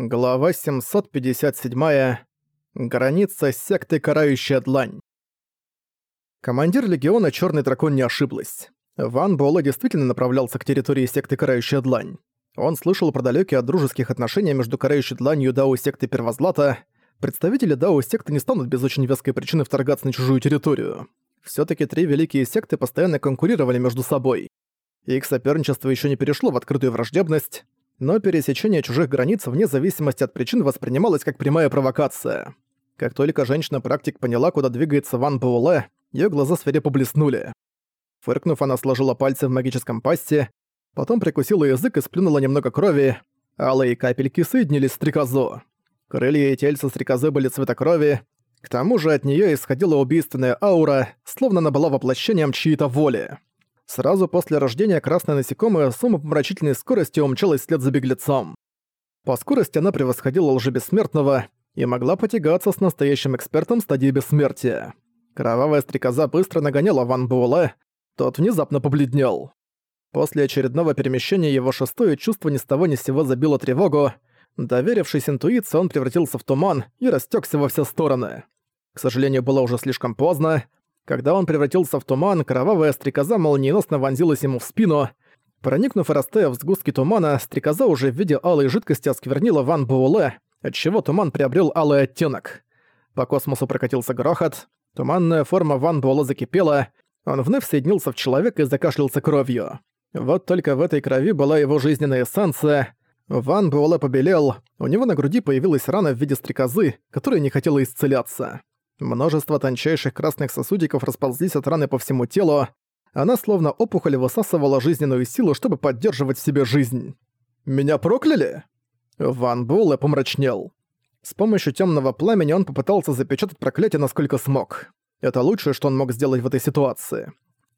Глава 757. Граница секты Карающая Длань. Командир легиона Черный Дракон не ошиблась. Ван Буэлэ действительно направлялся к территории секты Карающая Длань. Он слышал про далекие от дружеских отношений между Карающей Дланью и Дао секты Первозлата. Представители Дао секты не станут без очень веской причины вторгаться на чужую территорию. все таки три великие секты постоянно конкурировали между собой. Их соперничество еще не перешло в открытую враждебность, но пересечение чужих границ вне зависимости от причин воспринималось как прямая провокация. Как только женщина-практик поняла, куда двигается Ван Буэлэ, её глаза свирепо блеснули. Фыркнув, она сложила пальцы в магическом пасте, потом прикусила язык и сплюнула немного крови, алые капельки соединились с стрекозу. Крылья и тельца стрекозы были цвета крови, к тому же от неё исходила убийственная аура, словно она была воплощением чьей-то воли. Сразу после рождения красное насекомое с умопомрачительной скоростью умчалось вслед за беглецом. По скорости она превосходила лжебессмертного и могла потягаться с настоящим экспертом стадии бессмертия. Кровавая стрекоза быстро нагоняла Ван Буэлэ, тот внезапно побледнел. После очередного перемещения его шестое чувство ни с того ни с сего забило тревогу. Доверившись интуиции, он превратился в туман и растекся во все стороны. К сожалению, было уже слишком поздно. Когда он превратился в туман, кровавая стрекоза молниеносно вонзилась ему в спину. Проникнув и растая в сгустки тумана, стрекоза уже в виде алой жидкости осквернила Ван Буэлэ, отчего туман приобрел алый оттенок. По космосу прокатился грохот, туманная форма Ван Буэлэ закипела, он вновь соединился в человека и закашлялся кровью. Вот только в этой крови была его жизненная эссенция. Ван Буэлэ побелел, у него на груди появилась рана в виде стрекозы, которая не хотела исцеляться. Множество тончайших красных сосудиков расползлись от раны по всему телу. Она словно опухоль высасывала жизненную силу, чтобы поддерживать в себе жизнь. «Меня прокляли?» Ван Буэлэ помрачнел. С помощью темного пламени он попытался запечатать проклятие насколько смог. Это лучшее, что он мог сделать в этой ситуации.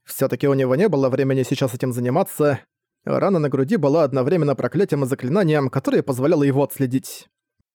все таки у него не было времени сейчас этим заниматься. Рана на груди была одновременно проклятием и заклинанием, которое позволяло его отследить.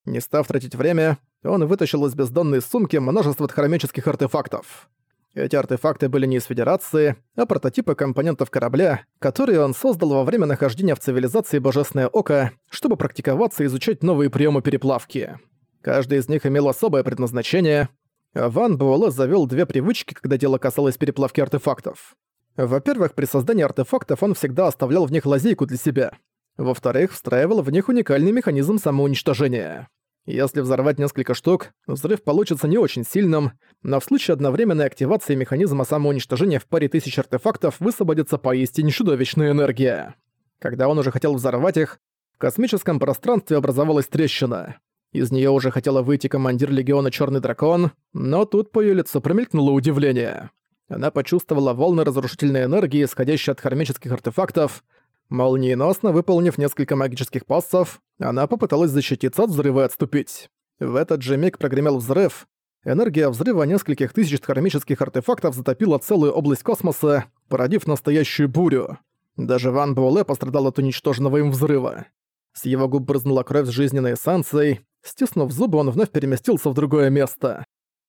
Не став тратить время, он вытащил из бездонной сумки множество хромических артефактов. Эти артефакты были не из Федерации, а прототипы компонентов корабля, которые он создал во время нахождения в цивилизации Божественное Око, чтобы практиковаться и изучать новые приемы переплавки. Каждый из них имел особое предназначение. Ван Буэлэ завёл две привычки, когда дело касалось переплавки артефактов. Во-первых, при создании артефактов он всегда оставлял в них лазейку для себя. Во-вторых, встраивал в них уникальный механизм самоуничтожения. Если взорвать несколько штук, взрыв получится не очень сильным, но в случае одновременной активации механизма самоуничтожения в паре тысяч артефактов высвободится поистине чудовищная энергия. Когда он уже хотел взорвать их, в космическом пространстве образовалась трещина. Из нее уже хотела выйти командир легиона Черный Дракон, но тут по ее лицу промелькнуло удивление. Она почувствовала волны разрушительной энергии, исходящей от хармических артефактов, Молниеносно выполнив несколько магических пассов, она попыталась защититься от взрыва и отступить. В этот же миг прогремел взрыв. Энергия взрыва нескольких тысяч кармических артефактов затопила целую область космоса, породив настоящую бурю. Даже Ван Буэлэ пострадал от уничтоженного им взрыва. С его губ брызнула кровь с жизненной эссенцией. Стиснув зубы, он вновь переместился в другое место.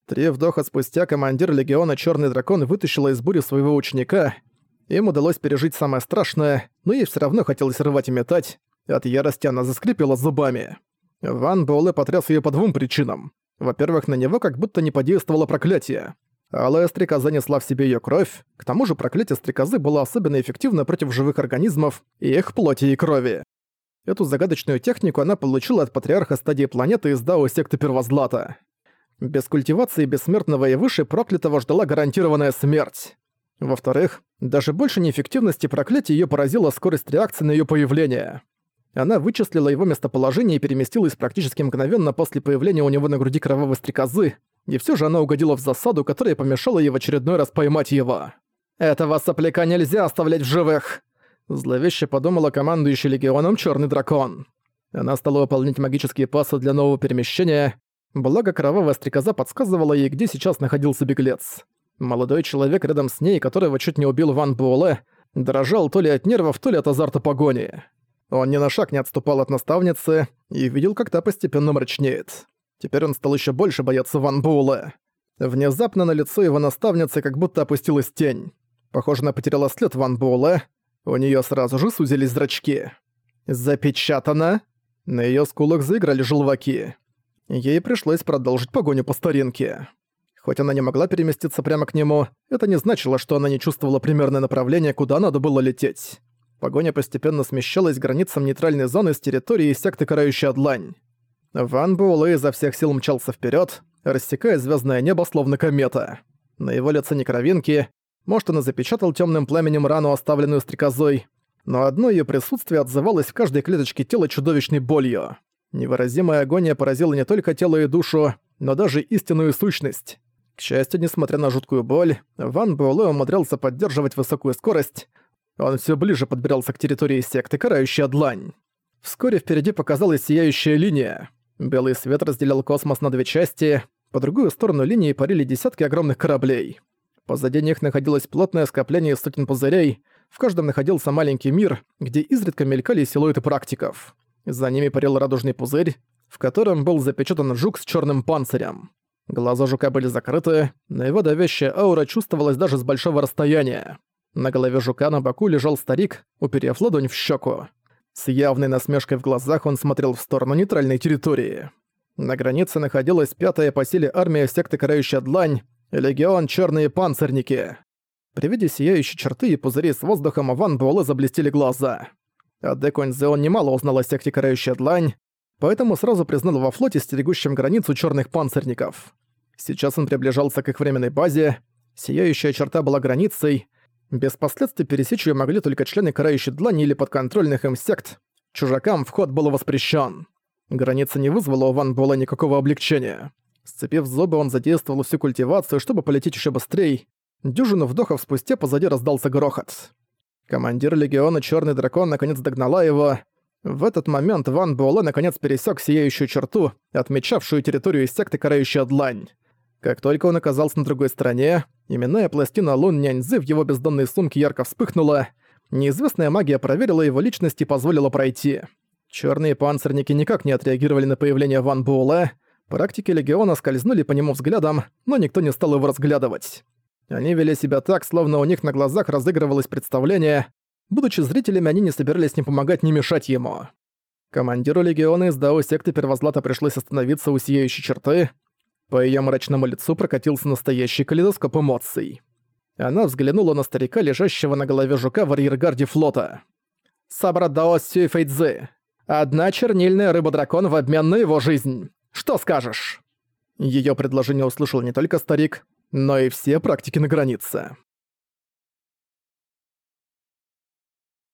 Три вдоха спустя командир легиона Черный Дракон вытащила из бури своего ученика им удалось пережить самое страшное, но ей все равно хотелось рвать и метать. От ярости она заскрипела зубами. Ван Буэлэ потряс ее по двум причинам. Во-первых, на него как будто не подействовало проклятие. Алая стрекоза несла в себе ее кровь, к тому же проклятие стрекозы было особенно эффективно против живых организмов и их плоти и крови. Эту загадочную технику она получила от патриарха стадии планеты из Дао секты Первозлата. Без культивации бессмертного и выше проклятого ждала гарантированная смерть. Во-вторых, даже больше неэффективности проклятия её поразила скорость реакции на её появление. Она вычислила его местоположение и переместилась практически мгновенно после появления у него на груди кровавой стрекозы, и всё же она угодила в засаду, которая помешала ей в очередной раз поймать его. «Этого сопляка нельзя оставлять в живых!» Зловеще подумала командующий легионом Чёрный Дракон. Она стала выполнять магические пасы для нового перемещения, благо кровавая стрекоза подсказывала ей, где сейчас находился беглец. Молодой человек рядом с ней, которого чуть не убил Ван Буэлэ, дрожал то ли от нервов, то ли от азарта погони. Он ни на шаг не отступал от наставницы и видел, как та постепенно мрачнеет. Теперь он стал еще больше бояться Ван Буэлэ. Внезапно на лицо его наставницы как будто опустилась тень. Похоже, она потеряла след Ван Буэлэ. У нее сразу же сузились зрачки. «Запечатано?» На её скулах заиграли желваки. Ей пришлось продолжить погоню по старинке. Хоть она не могла переместиться прямо к нему, это не значило, что она не чувствовала примерное направление, куда надо было лететь. Погоня постепенно смещалась к границам нейтральной зоны с территории секты Карающая Длань. Ван Буэлэ изо всех сил мчался вперед, рассекая звездное небо словно комета. На его лице не кровинки, может, он и запечатал темным пламенем рану, оставленную стрекозой, но одно ее присутствие отзывалось в каждой клеточке тела чудовищной болью. Невыразимая агония поразила не только тело и душу, но даже истинную сущность. К счастью, несмотря на жуткую боль, Ван Буэлэ умудрялся поддерживать высокую скорость. Он все ближе подбирался к территории секты, карающая длань. Вскоре впереди показалась сияющая линия. Белый свет разделял космос на две части, по другую сторону линии парили десятки огромных кораблей. Позади них находилось плотное скопление сотен пузырей, в каждом находился маленький мир, где изредка мелькали силуэты практиков. За ними парил радужный пузырь, в котором был запечатан жук с черным панцирем. Глаза жука были закрыты, но его давящая аура чувствовалась даже с большого расстояния. На голове жука на боку лежал старик, уперев ладонь в щеку. С явной насмешкой в глазах он смотрел в сторону нейтральной территории. На границе находилась пятая по силе армия секты Карающая Длань, Легион Черные Панцирники. При виде сияющей черты и пузырей с воздухом Ван Буэлэ заблестели глаза. А Деконзеон немало узнал о секте Карающая Длань, поэтому сразу признал во флоте стерегущим границу черных панцирников. Сейчас он приближался к их временной базе, сияющая черта была границей, без последствий пересечь ее могли только члены Карающей Длани или подконтрольных им сект, чужакам вход был воспрещен. Граница не вызвала у Ван Буэлла никакого облегчения. Сцепив зубы, он задействовал всю культивацию, чтобы полететь еще быстрее. Дюжину вдохов спустя позади раздался грохот. Командир легиона Черный Дракон наконец догнала его. В этот момент Ван Буэлэ наконец пересек сияющую черту, отмечавшую территорию секты Карающая Длань. Как только он оказался на другой стороне, именная пластина Лун Няньзы в его бездонной сумке ярко вспыхнула, неизвестная магия проверила его личность и позволила пройти. Черные панцирники никак не отреагировали на появление Ван Буэлэ, практики Легиона скользнули по нему взглядом, но никто не стал его разглядывать. Они вели себя так, словно у них на глазах разыгрывалось представление. Будучи зрителями, они не собирались ни помогать, ни мешать ему. Командиру легиона из Дао секты Первозлата пришлось остановиться у сияющей черты. По её мрачному лицу прокатился настоящий калейдоскоп эмоций. Она взглянула на старика, лежащего на голове жука в арьергарде флота. «Сабра Дао Сюэфэйдзы. Одна чернильная рыба-дракон в обмен на его жизнь. Что скажешь?» Её предложение услышал не только старик, но и все практики на границе.